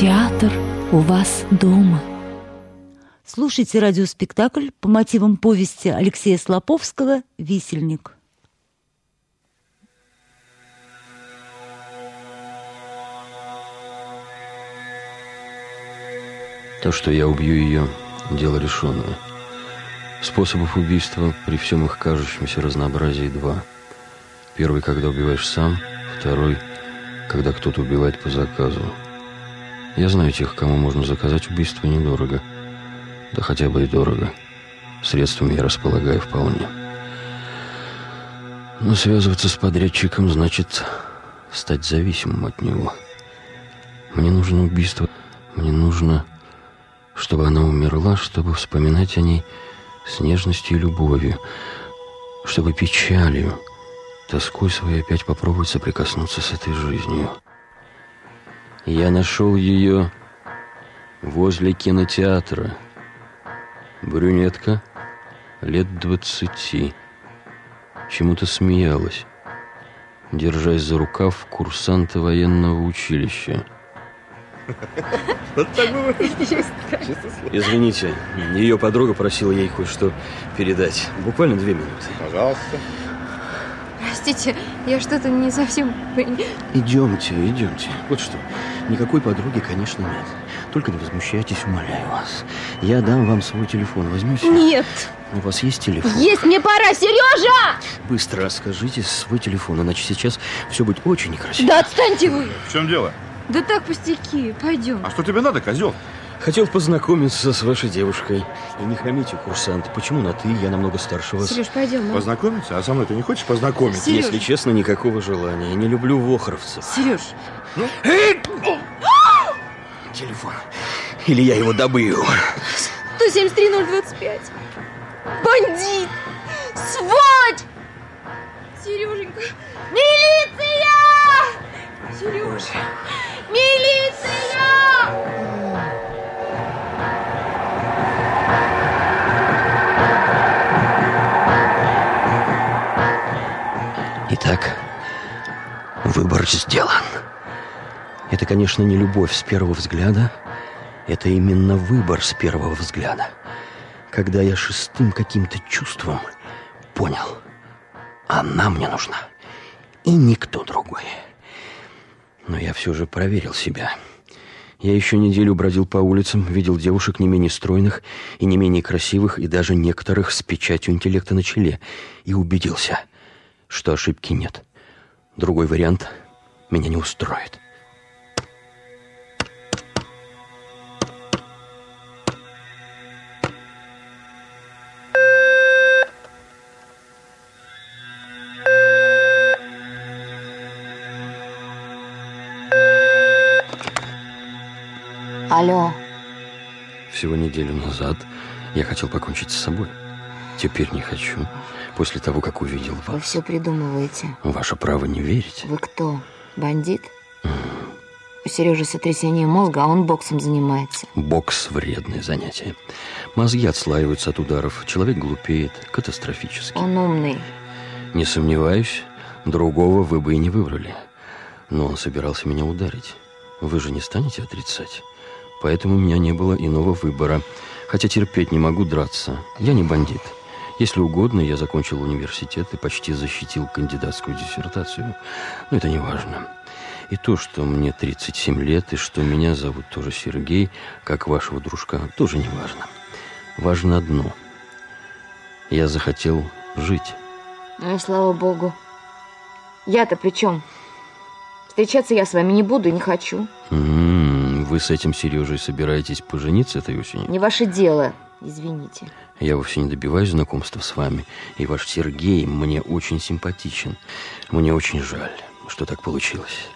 Театр у вас дома. Слушайте радиоспектакль по мотивам повести Алексея Слоповского «Висельник». То, что я убью ее, дело решенное. Способов убийства при всем их кажущемся разнообразии два. Первый, когда убиваешь сам, второй, когда кто-то убивает по заказу. Я знаю тех, кому можно заказать убийство недорого. Да хотя бы и дорого. Средствами я располагаю вполне. Но связываться с подрядчиком значит стать зависимым от него. Мне нужно убийство. Мне нужно, чтобы она умерла, чтобы вспоминать о ней с нежностью и любовью, чтобы печалью, тоской своей опять попробовать соприкоснуться с этой жизнью. Я нашел ее возле кинотеатра. Брюнетка, лет двадцати, чему-то смеялась, держась за рукав курсанта военного училища. Вот так бывает. Извините, ее подруга просила ей кое-что передать. Буквально две минуты. Пожалуйста. Простите, я что-то не совсем... Идемте, идемте. Вот что, никакой подруги, конечно, нет. Только не возмущайтесь, умоляю вас. Я дам вам свой телефон. Возьмете? Нет. У вас есть телефон? Есть, мне пора, Сережа! Быстро скажите свой телефон, иначе сейчас все будет очень некрасиво. Да отстаньте вы! В чем дело? Да так пустяки, пойдем. А что тебе надо, козел? Хотел познакомиться с вашей девушкой. И не хамите, курсант. Почему на «ты»? Я намного старше вас. Сереж, пойдем. ну. Познакомиться? А со мной ты не хочешь познакомиться? Сереж. Если честно, никакого желания. Я не люблю вохровцев. Сереж, Телефон. Или я его добью. 173-025. Бандит! Сволочь! Сереженька! Милиция! Сережа! Милиция! Итак, выбор сделан. Это, конечно, не любовь с первого взгляда. Это именно выбор с первого взгляда. Когда я шестым каким-то чувством понял, она мне нужна. И никто другой. Но я все же проверил себя. Я еще неделю бродил по улицам, видел девушек не менее стройных и не менее красивых, и даже некоторых с печатью интеллекта на челе, и убедился, что ошибки нет. Другой вариант меня не устроит. Алло, Всего неделю назад я хотел покончить с собой. Теперь не хочу. После того, как увидел вы вас. все придумываете. Ваше право не верить. Вы кто? Бандит? У Сережи сотрясение мозга, а он боксом занимается. Бокс – вредное занятие. Мозги отслаиваются от ударов. Человек глупеет катастрофически. Он умный. Не сомневаюсь, другого вы бы и не выбрали. Но он собирался меня ударить. Вы же не станете отрицать. Поэтому у меня не было иного выбора. Хотя терпеть не могу драться. Я не бандит. Если угодно, я закончил университет и почти защитил кандидатскую диссертацию. Но это не важно. И то, что мне 37 лет, и что меня зовут тоже Сергей, как вашего дружка, тоже не важно. Важно одно. Я захотел жить. Ну и слава богу. Я-то при чем? Встречаться я с вами не буду и не хочу. М, Вы с этим Сережей собираетесь пожениться этой осенью? Не ваше дело, извините. Я вовсе не добиваюсь знакомства с вами. И ваш Сергей мне очень симпатичен. Мне очень жаль, что так получилось.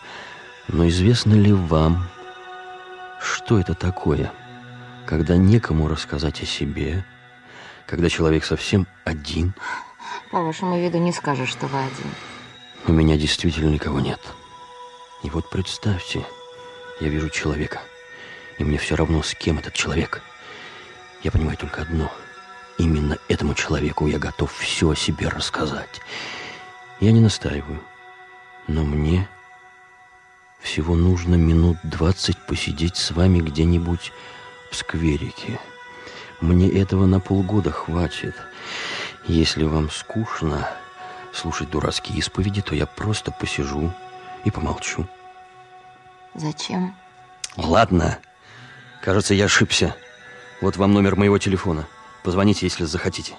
Но известно ли вам, что это такое, когда некому рассказать о себе, когда человек совсем один, По вашему виду не скажешь, что вы один. У меня действительно никого нет. И вот представьте, я вижу человека, и мне все равно, с кем этот человек. Я понимаю только одно. Именно этому человеку я готов все о себе рассказать. Я не настаиваю, но мне всего нужно минут двадцать посидеть с вами где-нибудь в скверике. Мне этого на полгода хватит. Если вам скучно слушать дурацкие исповеди, то я просто посижу и помолчу. Зачем? Ладно. Кажется, я ошибся. Вот вам номер моего телефона. Позвоните, если захотите.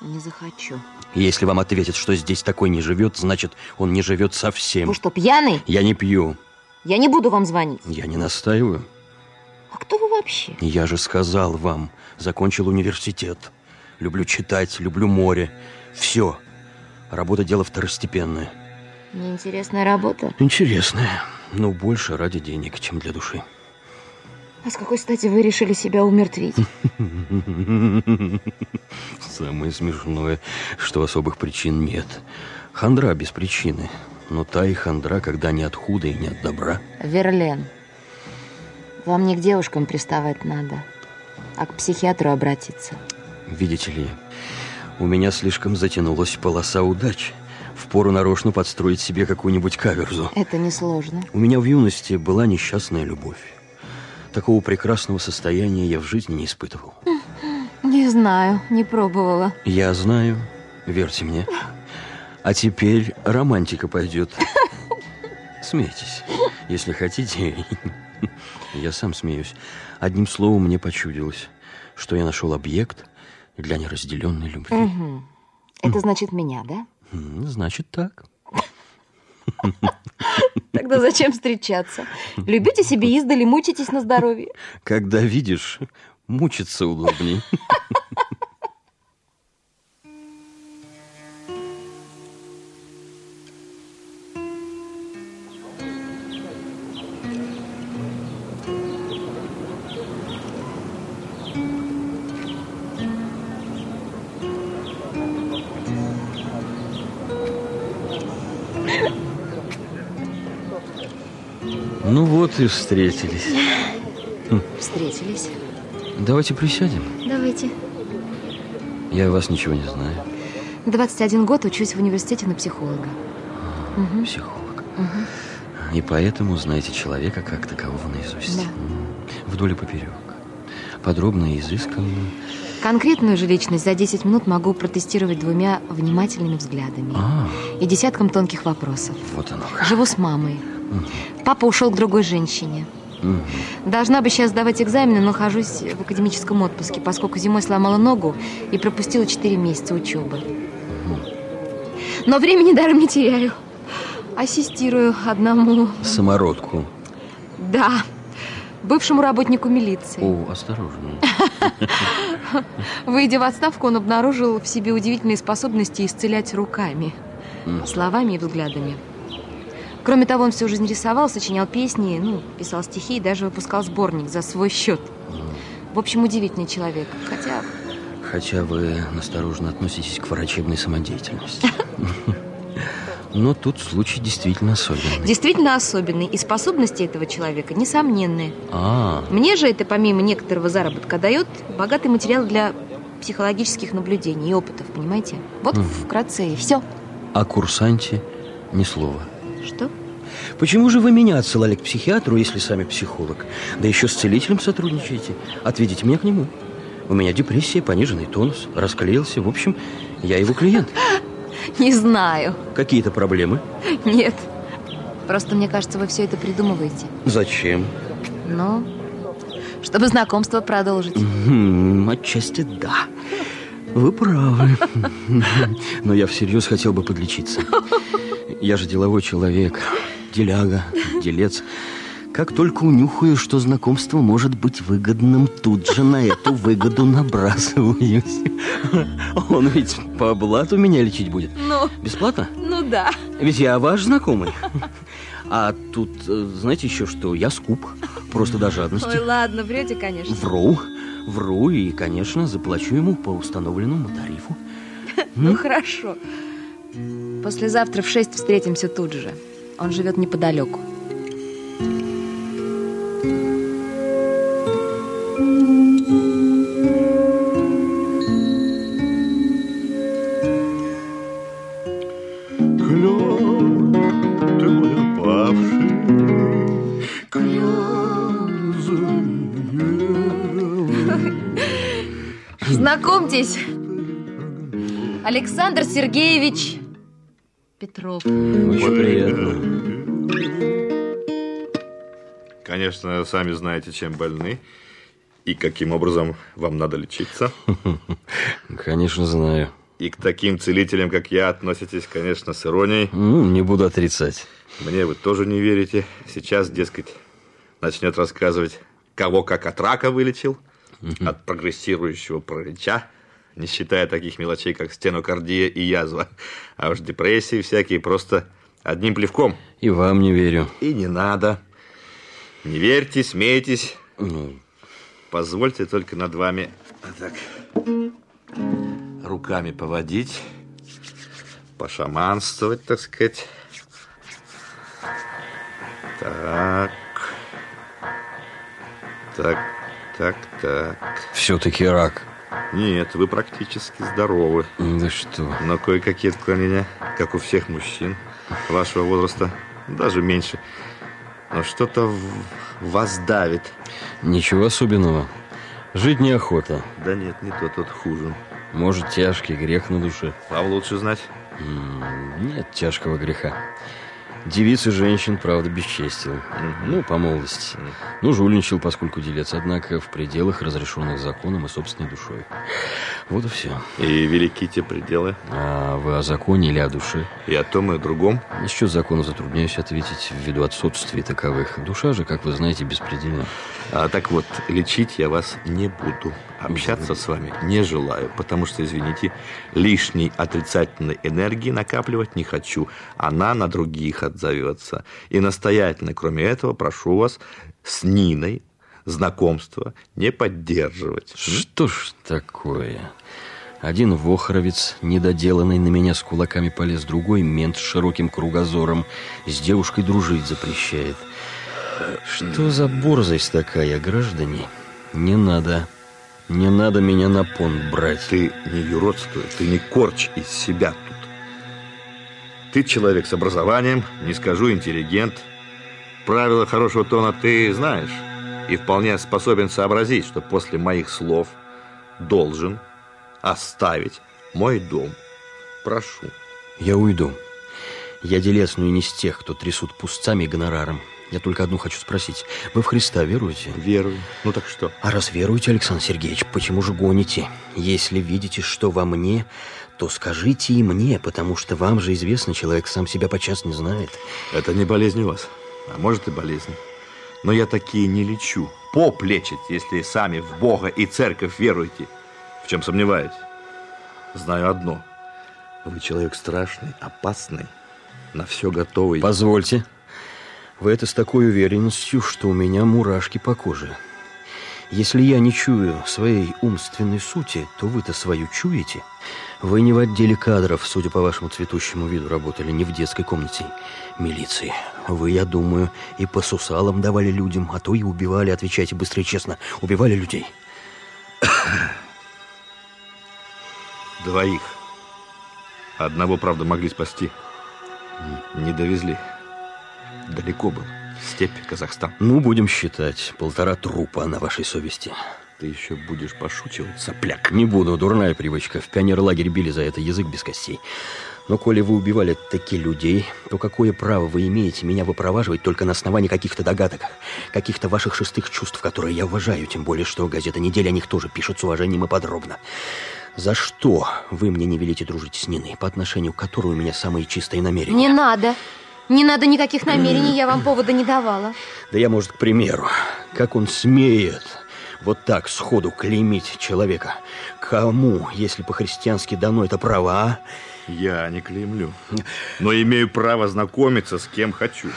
Не захочу. Если вам ответят, что здесь такой не живет, значит, он не живет совсем. Вы что, пьяный? Я не пью. Я не буду вам звонить. Я не настаиваю. А кто вы вообще? Я же сказал вам, закончил университет. Люблю читать, люблю море. Все. Работа дело второстепенное. Неинтересная работа. Интересная, но больше ради денег, чем для души. А с какой стати вы решили себя умертвить? Самое смешное, что особых причин нет. Хандра без причины. Но та и хандра, когда не от худа и не от добра. Верлен, вам не к девушкам приставать надо, а к психиатру обратиться. Видите ли, у меня слишком затянулась полоса удач. Впору нарочно подстроить себе какую-нибудь каверзу. Это несложно. У меня в юности была несчастная любовь. Такого прекрасного состояния я в жизни не испытывал. Не знаю, не пробовала. Я знаю, верьте мне. А теперь романтика пойдет. Смейтесь, если хотите. Я сам смеюсь. Одним словом, мне почудилось, что я нашел объект для неразделенной любви. Угу. Это значит меня, да? Значит так. Тогда зачем встречаться? Любите себе издали, мучитесь на здоровье. Когда видишь, мучиться удобней. Вот и встретились. Встретились. Давайте присядем. Давайте. Я о вас ничего не знаю. 21 год учусь в университете на психолога. Психолог. И поэтому знаете человека как такового наизусть. Да. Вдоль и поперек. Подробно и изысканно. Конкретную же личность за 10 минут могу протестировать двумя внимательными взглядами А, и десятком тонких вопросов. вот оно как. Живу с мамой. Папа ушел к другой женщине. Мгм. Должна бы сейчас сдавать экзамены, но нахожусь в академическом отпуске, поскольку зимой сломала ногу и пропустила 4 месяца учебы. Но времени даром не теряю. Ассистирую одному, Самородку. да, бывшему работнику милиции. О, осторожно. Выйдя в отставку, он обнаружил в себе удивительные способности исцелять руками, словами и взглядами. Кроме того, он всю жизнь рисовал, сочинял песни, ну, писал стихи и даже выпускал сборник за свой счет. В общем, удивительный человек. Хотя Хотя вы настороженно относитесь к врачебной самодеятельности. Но тут случай действительно особенный. действительно особенный, и способности этого человека несомненные. А, Мне же это, помимо некоторого заработка, дает богатый материал для психологических наблюдений и опытов, понимаете? Вот вкратце и все. о курсанте ни слова. Что? Почему же вы меня отсылали к психиатру, если сами психолог? Да еще с целителем сотрудничаете. Отведите меня к нему. У меня депрессия, пониженный тонус, расклеился. В общем, я его клиент. Не знаю. Какие-то проблемы? Нет. Просто мне кажется, вы все это придумываете. Зачем? Ну, чтобы знакомство продолжить. Отчасти да. Вы правы. Но я всерьез хотел бы подлечиться. Я же деловой человек, деляга, делец. Как только унюхаю, что знакомство может быть выгодным, тут же на эту выгоду набрасываюсь. Он ведь по блату меня лечить будет. Ну, Бесплатно? ну да. Ведь я ваш знакомый. А тут, э, знаете еще что, я скуп. Просто до жадности. Ой, ладно, врете, конечно. Вру, вру и, конечно, заплачу ему по установленному тарифу. Ну, хорошо. Послезавтра в шесть встретимся тут же. Он живет неподалеку. Знакомьтесь, Александр Сергеевич Петров. Очень приятно. Конечно, сами знаете, чем больны и каким образом вам надо лечиться. Конечно, знаю. И к таким целителям, как я, относитесь, конечно, с иронией. Ну, не буду отрицать. Мне вы тоже не верите. Сейчас, дескать, начнет рассказывать, кого как от рака вылечил, от прогрессирующего паралича, не считая таких мелочей, как стенокардия и язва. А уж депрессии всякие просто одним плевком. И вам не верю. И не надо. Не верьте, смейтесь. Ну, Позвольте только над вами вот так руками поводить, пошаманствовать, так сказать. Так. Так, так, так. все-таки рак. Нет, вы практически здоровы. Да что? Но кое-какие отклонения, как у всех мужчин вашего возраста, даже меньше. Но что-то вас давит. Ничего особенного. Жить неохота. Да нет, не то, тот хуже. Может, тяжкий грех на душе. Вам лучше знать. Нет тяжкого греха. Девиц и женщин, правда, бесчестил. Ну, по молодости. Ну, жульничал, поскольку делец, однако, в пределах, разрешенных законом и собственной душой. Вот и все. И велики те пределы. А вы о законе или о душе? И о том, и о другом. Насчет закона затрудняюсь ответить ввиду отсутствия таковых. Душа же, как вы знаете, беспредельна. А, так вот, лечить я вас не буду. Общаться с вами не желаю, потому что, извините, лишней отрицательной энергии накапливать не хочу. Она на других отзовется. И настоятельно, кроме этого, прошу вас с Ниной знакомство не поддерживать. Что ж такое? Один вохровец, недоделанный на меня с кулаками полез, другой мент с широким кругозором, с девушкой дружить запрещает. Что за борзость такая, граждане? Не надо. Не надо меня на понт брать. Ты не юродствуй, ты не корчь из себя тут. Ты человек с образованием, не скажу интеллигент. Правила хорошего тона ты знаешь и вполне способен сообразить, что после моих слов должен оставить мой дом. Прошу. Я уйду. Я делец, но и не с тех, кто трясут пустцами и гонораром. Я только одну хочу спросить. Вы в Христа веруете? Верую. Ну так что? А раз веруете, Александр Сергеевич, почему же гоните? Если видите, что во мне, то скажите и мне, потому что вам же известно, человек сам себя подчас не знает. Это не болезнь у вас, а может и болезнь. Но я такие не лечу. Поп лечит, если сами в Бога и церковь веруете. В чем сомневаюсь? Знаю одно. Вы человек страшный, опасный, на все готовый. Позвольте. Вы это с такой уверенностью, что у меня мурашки по коже. Если я не чую своей умственной сути, то вы-то свою чуете. Вы не в отделе кадров, судя по вашему цветущему виду, работали, не в детской комнате милиции. Вы, я думаю, и по сусалам давали людям, а то и убивали, отвечайте быстро и честно, убивали людей. Двоих. Одного, правда, могли спасти. Не довезли. Далеко был. Степь, Казахстан. Ну, будем считать, полтора трупа на вашей совести. Ты еще будешь пошучивать, сопляк. Не буду, дурная привычка. В пионерлагерь били за это язык без костей. Но коли вы убивали таких людей, то какое право вы имеете меня выпроваживать только на основании каких-то догадок, каких-то ваших шестых чувств, которые я уважаю, тем более, что газета «Неделя» о них тоже пишет с уважением и подробно. За что вы мне не велите дружить с Ниной, по отношению к которой у меня самые чистые намерения? Не надо. Не надо никаких намерений, я вам повода не давала. Да я, может, к примеру, как он смеет вот так сходу клеймить человека? Кому, если по-христиански дано это право, а? Я не клеймлю. Но имею право знакомиться с кем хочу.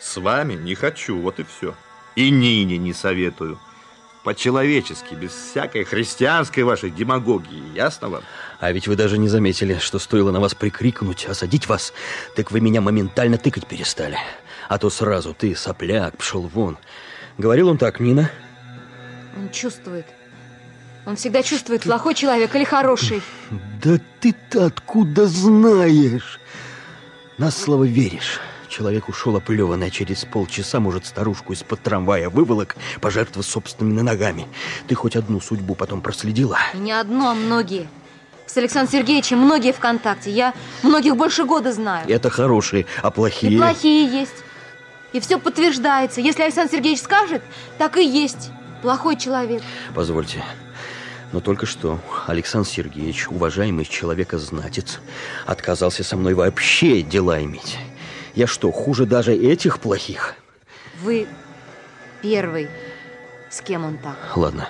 С вами не хочу, вот и все. И Нине не советую. По-человечески, без всякой христианской вашей демагогии. Ясно вам? А ведь вы даже не заметили, что стоило на вас прикрикнуть, осадить вас, так вы меня моментально тыкать перестали. А то сразу ты, сопляк, пшел вон. Говорил он так, Нина? Он чувствует. Он всегда чувствует, плохой человек или хороший. Да ты-то откуда знаешь? На слово веришь. Человек ушел оплеванный, а через полчаса, может, старушку из-под трамвая выволок, пожертвовав собственными ногами. Ты хоть одну судьбу потом проследила? Не одну, а многие. С Александром Сергеевичем многие ВКонтакте. Я многих больше года знаю. Это хорошие, а плохие? И плохие есть. И все подтверждается. Если Александр Сергеевич скажет, так и есть. Плохой человек. Позвольте, но только что Александр Сергеевич, уважаемый человека-знатец, отказался со мной вообще дела иметь. Я что, хуже даже этих плохих? Вы первый, с кем он так. Ладно,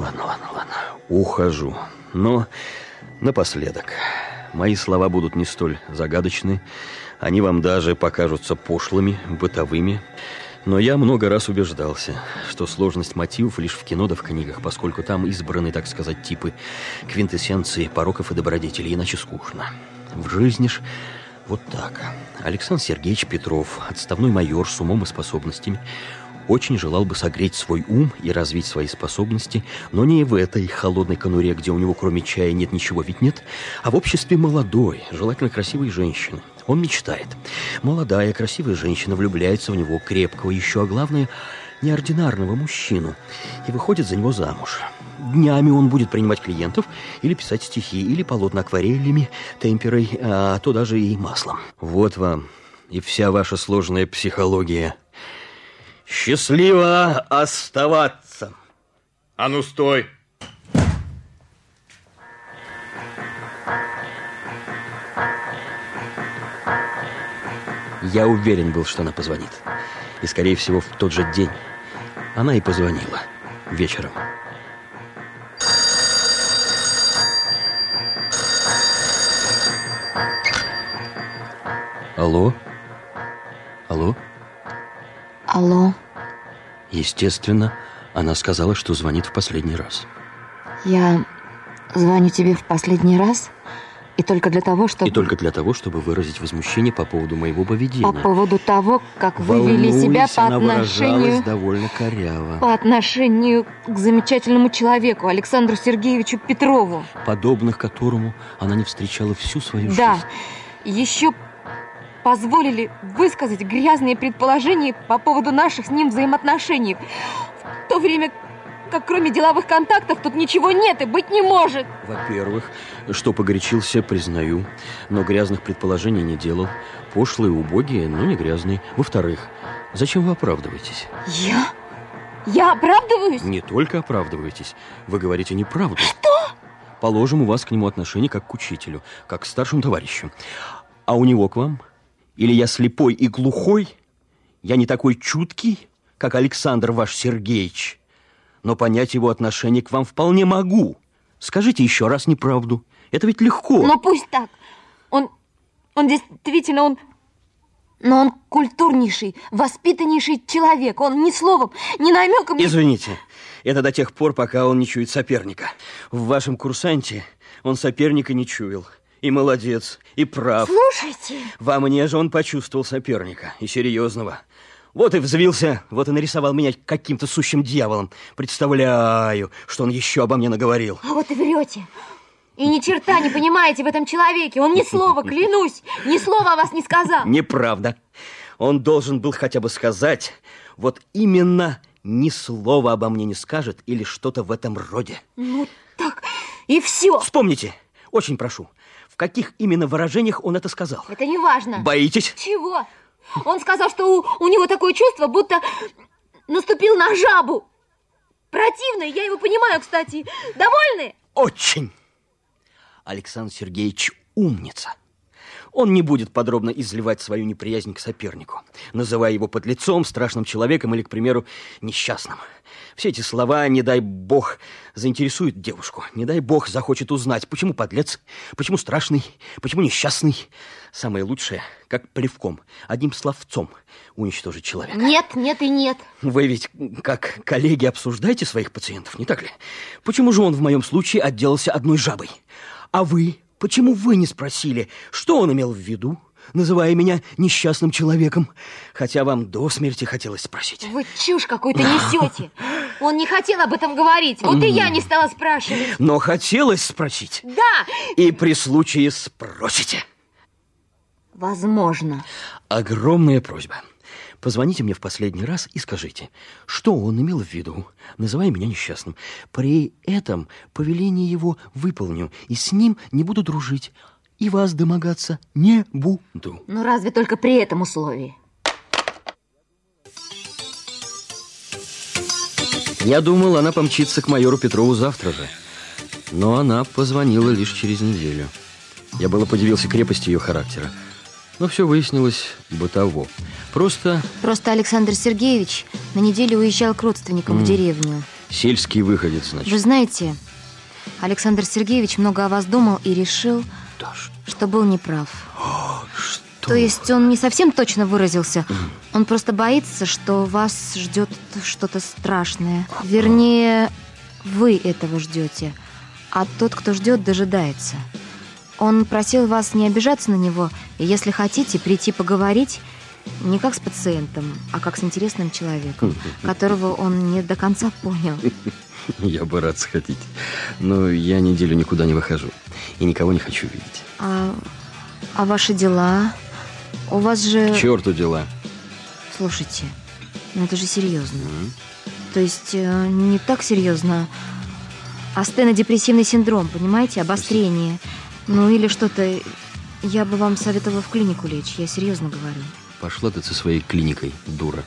ладно, ладно, ладно. Ухожу. Но напоследок. Мои слова будут не столь загадочны. Они вам даже покажутся пошлыми, бытовыми. Но я много раз убеждался, что сложность мотивов лишь в кино да в книгах, поскольку там избраны, так сказать, типы квинтэссенции пороков и добродетелей, иначе скучно. В жизни ж вот так. Александр Сергеевич Петров, отставной майор с умом и способностями, очень желал бы согреть свой ум и развить свои способности, но не в этой холодной конуре, где у него кроме чая нет ничего ведь нет, а в обществе молодой, желательно красивой женщины. Он мечтает. Молодая, красивая женщина влюбляется в него крепкого, еще, а главное, неординарного мужчину и выходит за него замуж. Днями он будет принимать клиентов или писать стихи, или полотна акварелями, темперой, а то даже и маслом. Вот вам и вся ваша сложная психология. Счастливо оставаться! А ну, стой! Я уверен был, что она позвонит. И, скорее всего, в тот же день она и позвонила. Вечером. Алло? Алло? Алло, Естественно, она сказала, что звонит в последний раз. я звоню тебе в последний раз, и только для того, чтобы... И только для того, чтобы выразить возмущение по поводу моего поведения. По поводу того, как вы вели себя по отношению... довольно коряво. По отношению к замечательному человеку, Александру Сергеевичу Петрову. Подобных которому она не встречала всю свою Да, жизнь. еще позволили высказать грязные предположения по поводу наших с ним взаимоотношений. В то время как кроме деловых контактов тут ничего нет и быть не может. Во-первых, что погорячился, признаю, но грязных предположений не делал. Пошлые, убогие, но не грязные. Во-вторых, зачем вы оправдываетесь? Я? Я оправдываюсь? Не только оправдываетесь, вы говорите неправду. Что? Положим, у вас к нему отношение как к учителю, как к старшему товарищу. А у него к вам? Или я слепой и глухой? Я не такой чуткий, как Александр ваш Сергеевич. Но понять его отношение к вам вполне могу. Скажите еще раз неправду. Это ведь легко. Ну пусть так. Он, он действительно, он... Но он культурнейший, воспитаннейший человек. Он ни словом, ни намеком... Извините, это до тех пор, пока он не чует соперника. В вашем курсанте он соперника не чуял. И молодец, и прав. Слушайте, Во мне же он почувствовал соперника, и серьезного. Вот и взвился, вот и нарисовал меня каким-то сущим дьяволом. Представляю, что он еще обо мне наговорил. а вот и врете. И ни черта не понимаете в этом человеке. Он ни слова, клянусь, ни слова о вас не сказал. Неправда. Он должен был хотя бы сказать, вот именно ни слова обо мне не скажет или что-то в этом роде. Ну так, и все. Вспомните, очень прошу, в каких именно выражениях он это сказал? Это не важно. Боитесь? Чего? Он сказал, что у, у него такое чувство, будто наступил на жабу. Противно, я его понимаю, кстати. Довольны? Очень. Александр Сергеевич умница. Он не будет подробно изливать свою неприязнь к сопернику, называя его подлецом, страшным человеком или, к примеру, несчастным. Все эти слова, не дай бог, заинтересуют девушку. Не дай бог захочет узнать, почему подлец, почему страшный, почему несчастный. Самое лучшее, как плевком, одним словцом уничтожить человека. Нет, нет и нет. Вы ведь, как коллеги, обсуждаете своих пациентов, не так ли? Почему же он в моем случае отделался одной жабой? А вы, почему вы не спросили, что он имел в виду? Называя меня несчастным человеком, хотя вам до смерти хотелось спросить. Вы чушь какую-то несете. Он не хотел об этом говорить, вот и я не стала спрашивать. Но хотелось спросить. Да. И при случае спросите. Возможно. Огромная просьба. Позвоните мне в последний раз и скажите, что он имел в виду, называя меня несчастным. При этом повеление его выполню, и с ним не буду дружить, и вас домогаться не буду. Ну, разве только при этом условии? Я думал, она помчится к майору Петрову завтра же. Но она позвонила лишь через неделю. Я было подивился крепости ее характера. Но все выяснилось бытово. Просто... Просто Александр Сергеевич на неделю уезжал к родственникам mm. в деревню. Сельский выходец, значит. Вы знаете, Александр Сергеевич много о вас думал и решил, да, что был неправ. О, что? То есть он не совсем точно выразился. Он просто боится, что вас ждет что-то страшное. Вернее, вы этого ждете, а тот, кто ждет, дожидается. Он просил вас не обижаться на него, и если хотите, прийти поговорить не как с пациентом, а как с интересным человеком, которого он не до конца понял. Я бы рад сходить, но я неделю никуда не выхожу и никого не хочу видеть. А, а ваши дела? У вас же... К черту дела. Слушайте, ну это же серьезно. Mm-hmm. То есть э, не так серьезно, а стенодепрессивный синдром, понимаете, обострение. Ну или что-то... Я бы вам советовала в клинику лечь, я серьезно говорю. Пошла ты со своей клиникой, дура.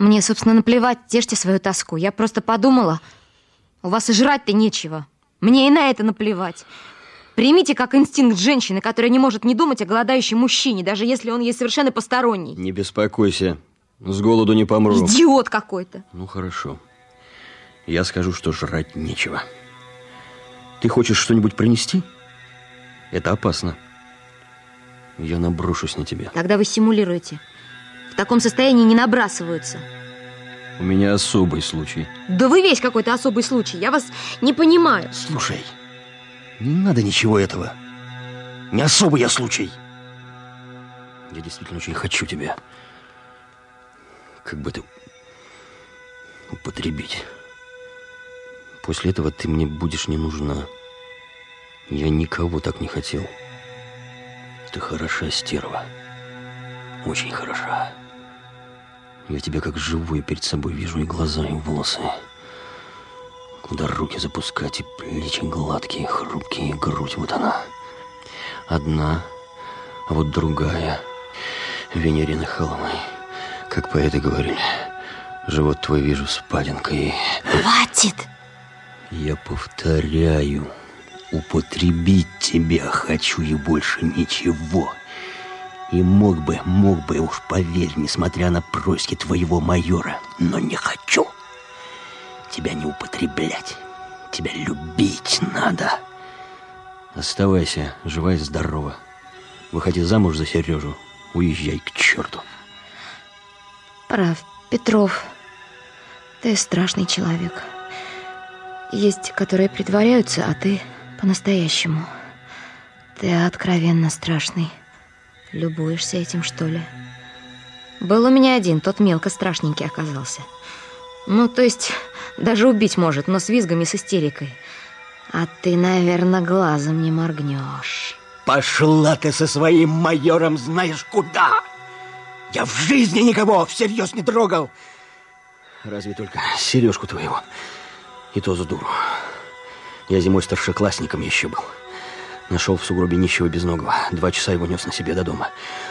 Мне, собственно, наплевать, тешьте свою тоску. Я просто подумала, у вас и жрать-то нечего. Мне и на это наплевать. Примите как инстинкт женщины, которая не может не думать о голодающем мужчине, даже если он ей совершенно посторонний. Не беспокойся, с голоду не помру. Идиот какой-то. Ну, хорошо. Я скажу, что жрать нечего. Ты хочешь что-нибудь принести? Это опасно. Я наброшусь на тебя. Тогда вы симулируете. В таком состоянии не набрасываются. У меня особый случай. Да вы весь какой-то особый случай. Я вас не понимаю. Слушай, не надо ничего этого. Не особый я случай. Я действительно очень хочу тебя. Как бы ты употребить. После этого ты мне будешь не нужна. Я никого так не хотел. Ты хороша, стерва. Очень хороша. Я тебя как живую перед собой вижу, и глаза, и волосы. Куда руки запускать, и плечи гладкие, хрупкие, и грудь, вот она. Одна, а вот другая. Венерины холмы. Как поэты говорили, живот твой вижу с падинкой. Хватит! Я повторяю, употребить тебя хочу и больше ничего. И мог бы, мог бы, уж поверь, несмотря на происки твоего майора, но не хочу. Тебя не употреблять, тебя любить надо. Оставайся, жива и здорова. Выходи замуж за Сережу, уезжай к черту. Прав, Петров, ты страшный человек. Есть, которые притворяются, а ты по-настоящему. Ты откровенно страшный. Любуешься этим, что ли? Был у меня один, тот мелко страшненький оказался. Ну, то есть, даже убить может, но с визгом и с истерикой. А ты, наверное, глазом не моргнешь. Пошла ты со своим майором знаешь куда? Я в жизни никого всерьез не трогал. Разве только сережку твоего. И то за дуру. Я зимой старшеклассником еще был. Нашел в сугробе нищего безногого. Два часа его нес на себе до дома.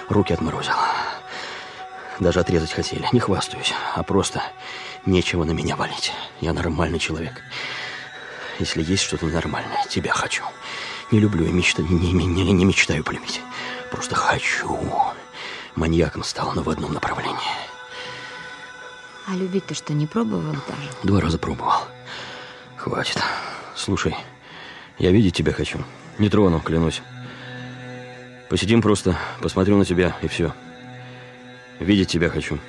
Руки отморозил. даже отрезать хотели. Не хвастаюсь, а просто нечего на меня валить. Я нормальный человек. Если есть что-то ненормальное, тебя хочу. Не люблю и мечта, не, не, не, не мечтаю полюбить. Просто хочу. Маньяком стал, но в одном направлении. А любить ты что, не пробовал даже? Два раза пробовал. Хватит. Слушай, я видеть тебя хочу. Не трону, клянусь. Посидим просто, посмотрю на тебя, и все. Видеть тебя хочу.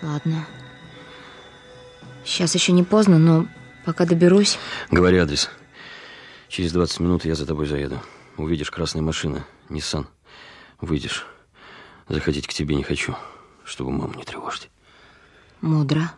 Ладно. Сейчас еще не поздно, но пока доберусь... Говори адрес. Через 20 минут я за тобой заеду. Увидишь красная машина, Ниссан. Выйдешь. Заходить к тебе не хочу, чтобы маму не тревожить. Мудро.